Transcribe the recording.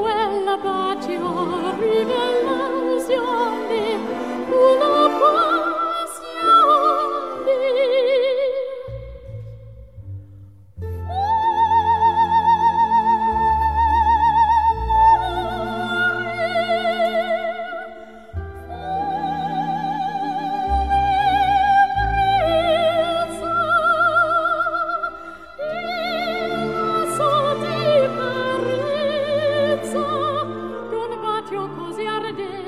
quella pace, your una così ardente